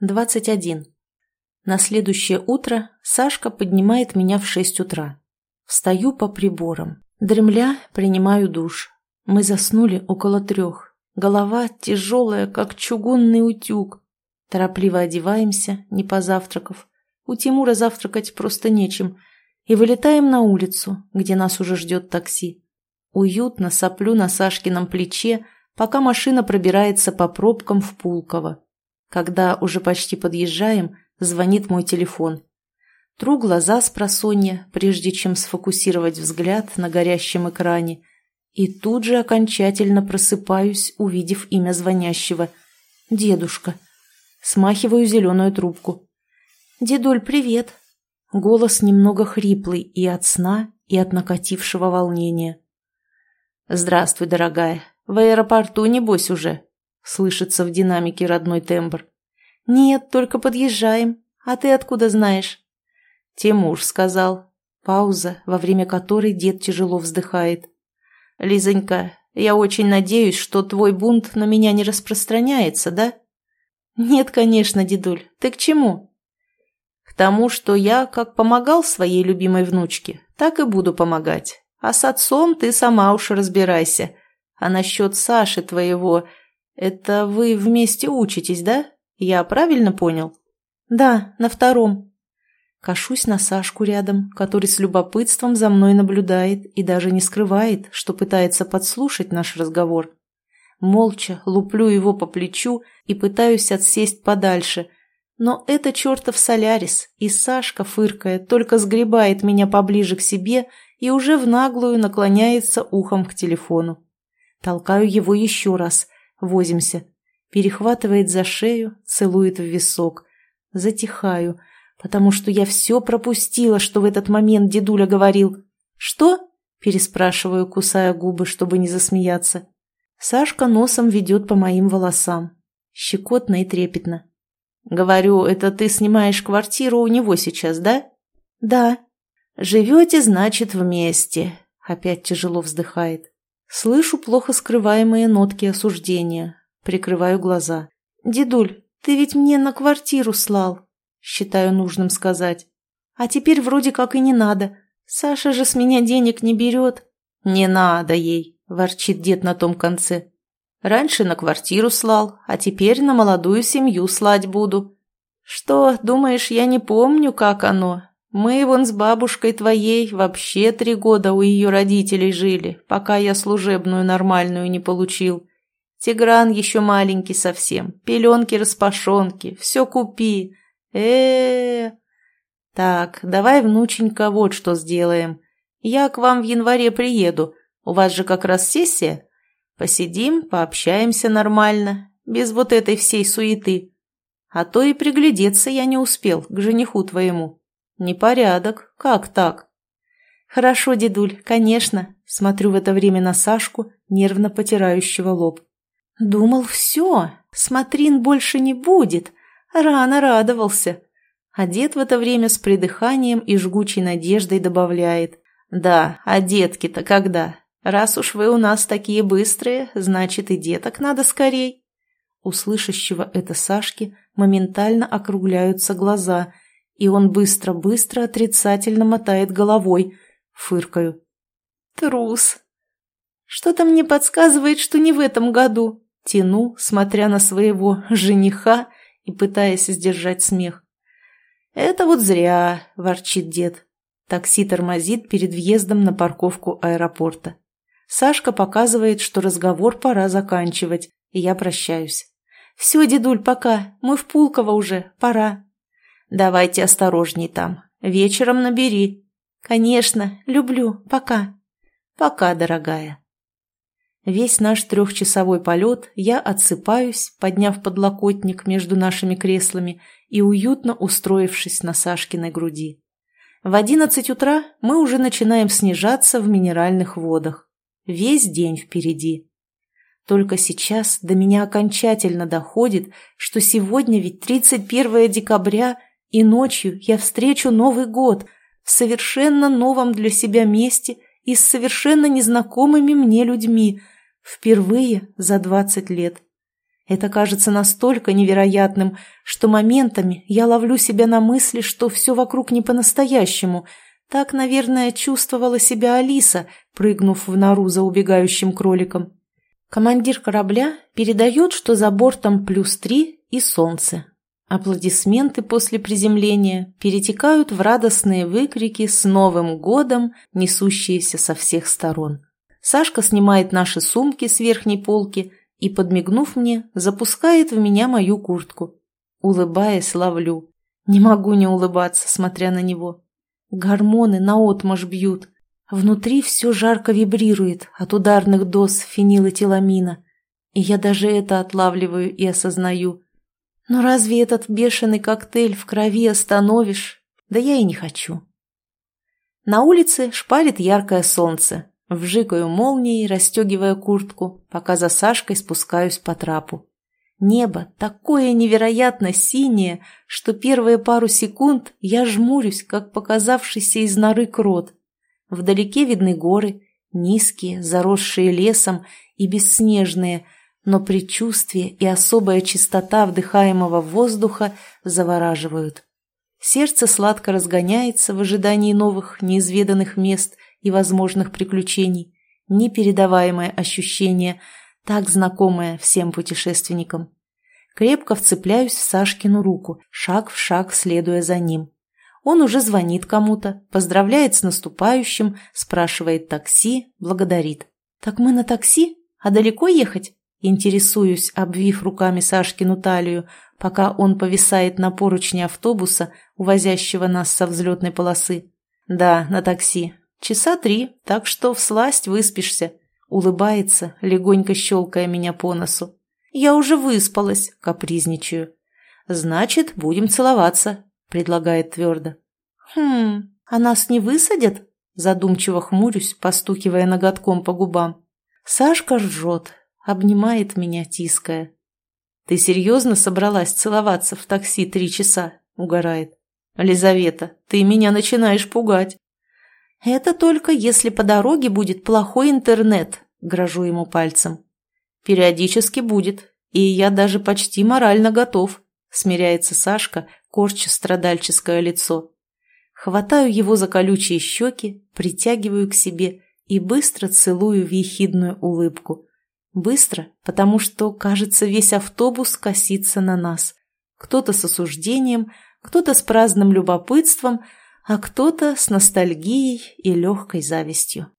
21. На следующее утро Сашка поднимает меня в 6 утра. Встаю по приборам. Дремля, принимаю душ. Мы заснули около трех. Голова тяжелая, как чугунный утюг. Торопливо одеваемся, не позавтракав. У Тимура завтракать просто нечем. И вылетаем на улицу, где нас уже ждет такси. Уютно соплю на Сашкином плече, пока машина пробирается по пробкам в Пулково. Когда уже почти подъезжаем, звонит мой телефон. Тру глаза с просонья, прежде чем сфокусировать взгляд на горящем экране, и тут же окончательно просыпаюсь, увидев имя звонящего. «Дедушка». Смахиваю зеленую трубку. «Дедуль, привет!» Голос немного хриплый и от сна, и от накатившего волнения. «Здравствуй, дорогая. В аэропорту, небось, уже?» Слышится в динамике родной тембр. «Нет, только подъезжаем. А ты откуда знаешь?» «Тимур сказал». Пауза, во время которой дед тяжело вздыхает. «Лизонька, я очень надеюсь, что твой бунт на меня не распространяется, да?» «Нет, конечно, дедуль. Ты к чему?» «К тому, что я, как помогал своей любимой внучке, так и буду помогать. А с отцом ты сама уж разбирайся. А насчет Саши твоего... Это вы вместе учитесь, да? Я правильно понял? Да, на втором. Кашусь на Сашку рядом, который с любопытством за мной наблюдает и даже не скрывает, что пытается подслушать наш разговор. Молча луплю его по плечу и пытаюсь отсесть подальше. Но это чертов Солярис, и Сашка, фыркая, только сгребает меня поближе к себе и уже в наглую наклоняется ухом к телефону. Толкаю его еще раз. Возимся. Перехватывает за шею, целует в висок. Затихаю, потому что я все пропустила, что в этот момент дедуля говорил. «Что?» – переспрашиваю, кусая губы, чтобы не засмеяться. Сашка носом ведет по моим волосам. Щекотно и трепетно. «Говорю, это ты снимаешь квартиру у него сейчас, да?» «Да», «Живете, значит, вместе», — опять тяжело вздыхает. Слышу плохо скрываемые нотки осуждения. Прикрываю глаза. «Дедуль, ты ведь мне на квартиру слал», — считаю нужным сказать. «А теперь вроде как и не надо. Саша же с меня денег не берет». «Не надо ей», — ворчит дед на том конце. «Раньше на квартиру слал, а теперь на молодую семью слать буду». «Что, думаешь, я не помню, как оно? Мы вон с бабушкой твоей вообще три года у ее родителей жили, пока я служебную нормальную не получил. Тигран еще маленький совсем, пеленки-распашонки, все купи. э Так, давай, внученька, вот что сделаем. Я к вам в январе приеду, у вас же как раз сессия. Посидим, пообщаемся нормально, без вот этой всей суеты. А то и приглядеться я не успел к жениху твоему. «Непорядок. Как так?» «Хорошо, дедуль, конечно», — смотрю в это время на Сашку, нервно потирающего лоб. «Думал, все, смотрин больше не будет. Рано радовался». А дед в это время с придыханием и жгучей надеждой добавляет. «Да, а детки-то когда? Раз уж вы у нас такие быстрые, значит и деток надо скорей». У слышащего это Сашки моментально округляются глаза — и он быстро-быстро отрицательно мотает головой. Фыркаю. Трус. Что-то мне подсказывает, что не в этом году. Тяну, смотря на своего жениха и пытаясь сдержать смех. «Это вот зря», – ворчит дед. Такси тормозит перед въездом на парковку аэропорта. Сашка показывает, что разговор пора заканчивать, и я прощаюсь. «Все, дедуль, пока. Мы в Пулково уже. Пора». Давайте осторожней там. Вечером набери. Конечно, люблю. Пока. Пока, дорогая. Весь наш трехчасовой полет я отсыпаюсь, подняв подлокотник между нашими креслами и уютно устроившись на Сашкиной груди. В одиннадцать утра мы уже начинаем снижаться в минеральных водах. Весь день впереди. Только сейчас до меня окончательно доходит, что сегодня ведь 31 декабря и ночью я встречу Новый год в совершенно новом для себя месте и с совершенно незнакомыми мне людьми, впервые за двадцать лет. Это кажется настолько невероятным, что моментами я ловлю себя на мысли, что все вокруг не по-настоящему. Так, наверное, чувствовала себя Алиса, прыгнув в нору за убегающим кроликом. Командир корабля передает, что за бортом плюс три и солнце. Аплодисменты после приземления перетекают в радостные выкрики с Новым годом, несущиеся со всех сторон. Сашка снимает наши сумки с верхней полки и, подмигнув мне, запускает в меня мою куртку. Улыбаясь, ловлю. Не могу не улыбаться, смотря на него. Гормоны наотмашь бьют. Внутри все жарко вибрирует от ударных доз фенилэтиламина. И я даже это отлавливаю и осознаю. Но разве этот бешеный коктейль в крови остановишь? Да я и не хочу. На улице шпарит яркое солнце, Вжикаю молнией, расстегивая куртку, пока за Сашкой спускаюсь по трапу. Небо такое невероятно синее, что первые пару секунд я жмурюсь, как показавшийся из норы крот. Вдалеке видны горы, низкие, заросшие лесом и бесснежные, но предчувствие и особая чистота вдыхаемого воздуха завораживают. Сердце сладко разгоняется в ожидании новых, неизведанных мест – и возможных приключений, непередаваемое ощущение, так знакомое всем путешественникам. Крепко вцепляюсь в Сашкину руку, шаг в шаг следуя за ним. Он уже звонит кому-то, поздравляет с наступающим, спрашивает такси, благодарит. «Так мы на такси? А далеко ехать?» Интересуюсь, обвив руками Сашкину талию, пока он повисает на поручне автобуса, увозящего нас со взлетной полосы. «Да, на такси. Часа три, так что всласть выспишься. Улыбается, легонько щелкая меня по носу. Я уже выспалась, капризничаю. Значит, будем целоваться, предлагает твердо. Хм, а нас не высадят? Задумчиво хмурюсь, постукивая ноготком по губам. Сашка ржет, обнимает меня, тиская. «Ты серьезно собралась целоваться в такси три часа?» — угорает. «Лизавета, ты меня начинаешь пугать». «Это только если по дороге будет плохой интернет», — грожу ему пальцем. «Периодически будет, и я даже почти морально готов», — смиряется Сашка, корча страдальческое лицо. Хватаю его за колючие щеки, притягиваю к себе и быстро целую в ехидную улыбку. Быстро, потому что, кажется, весь автобус косится на нас. Кто-то с осуждением, кто-то с праздным любопытством — а кто-то с ностальгией и легкой завистью.